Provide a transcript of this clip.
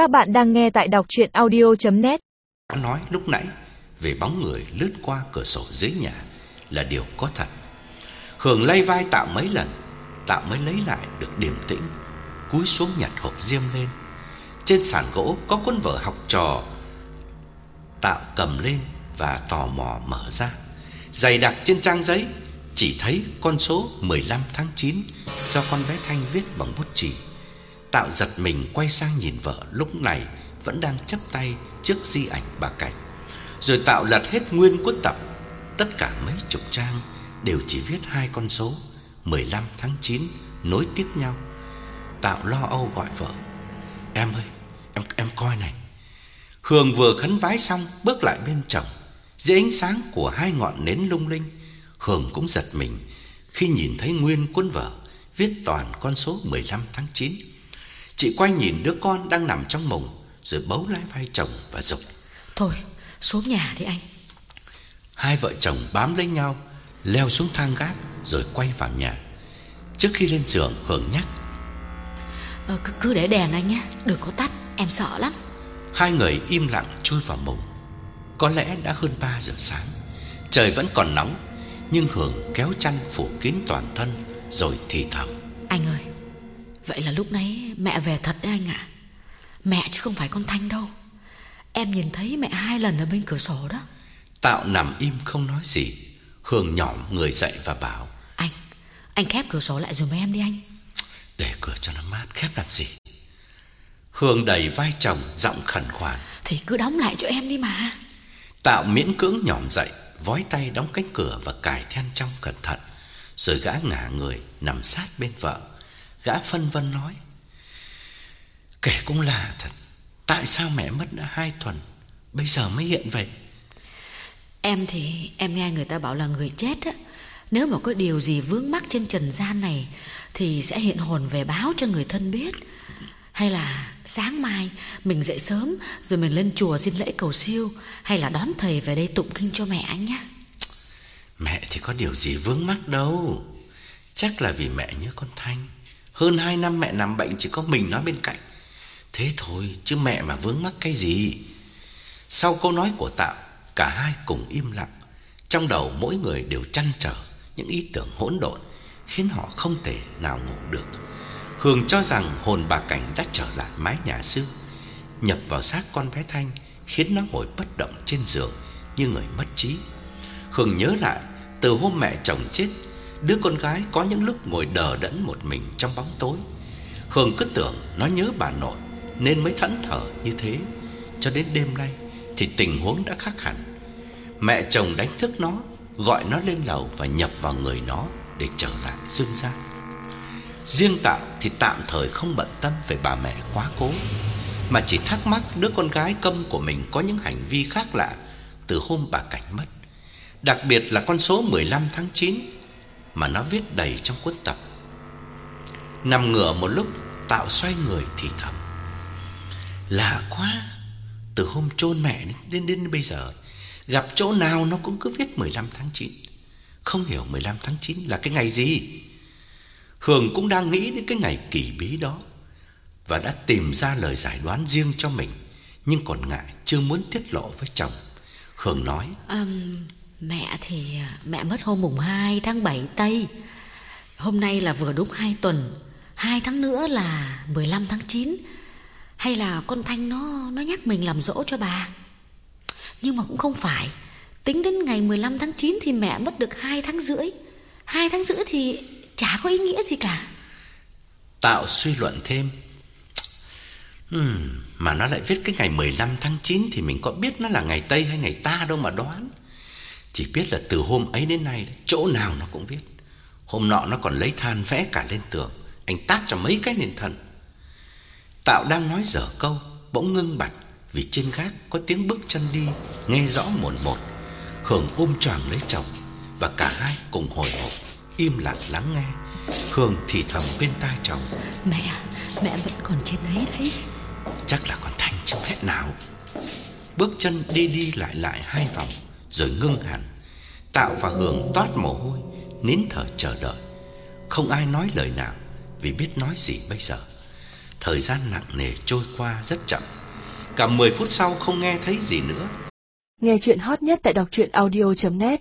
Các bạn đang nghe tại đọc chuyện audio.net Nói lúc nãy về bóng người lướt qua cửa sổ dưới nhà là điều có thật. Hường lay vai Tạo mấy lần, Tạo mới lấy lại được điềm tĩnh, cúi xuống nhặt hộp diêm lên. Trên sàn gỗ có cuốn vở học trò. Tạo cầm lên và tò mò mở ra. Dày đặc trên trang giấy chỉ thấy con số 15 tháng 9 do con bé Thanh viết bằng bút chì. Tạo giật mình quay sang nhìn vợ lúc này vẫn đang chấp tay trước di ảnh bà Cảnh. Rồi Tạo lật hết nguyên cuốn tập, tất cả mấy chục trang đều chỉ viết hai con số 15 tháng 9 nối tiếp nhau. Tạo lo âu gọi vợ: "Em ơi, em em coi này." Hương vừa khấn vái xong bước lại bên chồng, dưới ánh sáng của hai ngọn nến lung linh, Hương cũng giật mình khi nhìn thấy nguyên cuốn vở viết toàn con số 15 tháng 9. Chị quay nhìn đứa con đang nằm trong mùng rồi bấu lấy vai chồng và dục. Thôi, xuống nhà đi anh. Hai vợ chồng bám lấy nhau, leo xuống thang gác rồi quay vào nhà. Trước khi lên giường Hương nhắc: Ờ, cứ, cứ để đèn anh nhé, đừng có tắt, em sợ lắm. Hai người im lặng chui vào mùng. Có lẽ đã hơn 3 giờ sáng. Trời vẫn còn nóng, nhưng Hương kéo chăn phủ kín toàn thân rồi thì thầm: Anh ơi, vậy là lúc nãy mẹ về thật đấy anh ạ. Mẹ chứ không phải con Thanh đâu. Em nhìn thấy mẹ hai lần ở bên cửa sổ đó. Tạo nằm im không nói gì. Hương nhỏm người dậy và bảo: Anh, anh khép cửa sổ lại giùm em đi anh. "Để cửa cho nó mát, khép làm gì?" Hương đẩy vai chồng giọng khẩn khoản. Thì cứ đóng lại cho em đi mà. Tạo miễn cưỡng nhỏm dậy, vói tay đóng cánh cửa và cài then trong cẩn thận, rồi gã ngả người nằm sát bên vợ. Gã phân vân nói: "Kể cũng lạ thật, tại sao mẹ mất đã hai tuần, bây giờ mới hiện về?" Em thì em nghe người ta bảo là người chết á Nếu mà có điều gì vướng mắc trên trần gian này Thì sẽ hiện hồn về báo cho người thân biết Hay là sáng mai mình dậy sớm Rồi mình lên chùa xin lễ cầu siêu Hay là đón thầy về đây tụng kinh cho mẹ anh nhé Mẹ thì có điều gì vướng mắc đâu. Chắc là vì mẹ nhớ con Thanh. Hơn hai năm mẹ nằm bệnh chỉ có mình nó bên cạnh. Thế thôi, chứ mẹ mà vướng mắc cái gì? Sau câu nói của Tạo, cả hai cùng im lặng. Trong đầu mỗi người đều chăn trở những ý tưởng hỗn độn khiến họ không thể nào ngủ được. hương cho rằng hồn bà Cảnh đã trở lại mái nhà xưa, nhập vào xác con bé Thanh, khiến nó ngồi bất động trên giường như người mất trí. hương nhớ lại từ hôm mẹ chồng chết, đứa con gái có những lúc ngồi đờ đẫn một mình trong bóng tối. Hương cứ tưởng nó nhớ bà nội nên mới thẫn thờ như thế, cho đến đêm nay thì tình huống đã khác hẳn. Mẹ chồng đánh thức nó, gọi nó lên lầu và nhập vào người nó để trở lại dương gian. Riêng Tạo thì tạm thời không bận tâm về bà mẹ quá cố, mà chỉ thắc mắc đứa con gái câm của mình có những hành vi khác lạ từ hôm bà Cảnh mất. Đặc biệt là con số 15 tháng 9 mà nó viết đầy trong cuốn tập. Nằm ngửa một lúc, Tạo xoay người thì thầm. Lạ quá, từ hôm chôn mẹ đến, đến đến bây giờ, gặp chỗ nào nó cũng cứ viết 15 tháng 9. Không hiểu 15 tháng 9 là cái ngày gì. Hường cũng đang nghĩ đến cái ngày kỳ bí đó và đã tìm ra lời giải đoán riêng cho mình, nhưng còn ngại chưa muốn tiết lộ với chồng. Hường nói: Ừm, Mẹ thì à, mẹ mất hôm mùng 2 tháng 7 Tây. Hôm nay là vừa đúng 2 tuần. 2 tháng nữa là 15 tháng 9 Hay là con Thanh nó nó nhắc mình làm dỗ cho bà? Nhưng mà cũng không phải. Tính đến ngày 15 tháng 9 thì mẹ mất được 2 tháng rưỡi. 2 tháng rưỡi thì chả có ý nghĩa gì cả. Tạo suy luận thêm. Hmm, Mà nó lại viết cái ngày 15 tháng 9 Thì mình có biết nó là ngày Tây hay ngày ta đâu mà đoán. Chỉ biết là từ hôm ấy đến nay Chỗ nào nó cũng viết. Hôm nọ nó còn lấy than vẽ cả lên tường Anh tát cho mấy cái lên thân Tạo đang nói dở câu Bỗng ngưng bặt Vì trên gác có tiếng bước chân đi Nghe rõ một một Hường ôm choàng lấy chồng Và cả hai cùng hồi hộp Im lặng lắng nghe. Hường thì thầm bên tai chồng. Mẹ, mẹ vẫn còn trên đấy đấy. Chắc là con Thanh chứ mẹ nào? Bước chân đi đi lại lại hai vòng rồi ngưng hẳn, Tạo và Hường toát mồ hôi, Nín thở chờ đợi. Không ai nói lời nào Vì biết nói gì bây giờ. Thời gian nặng nề trôi qua rất chậm. Cả 10 phút sau không nghe thấy gì nữa. Nghe chuyện hot nhất tại đọc truyện audio.net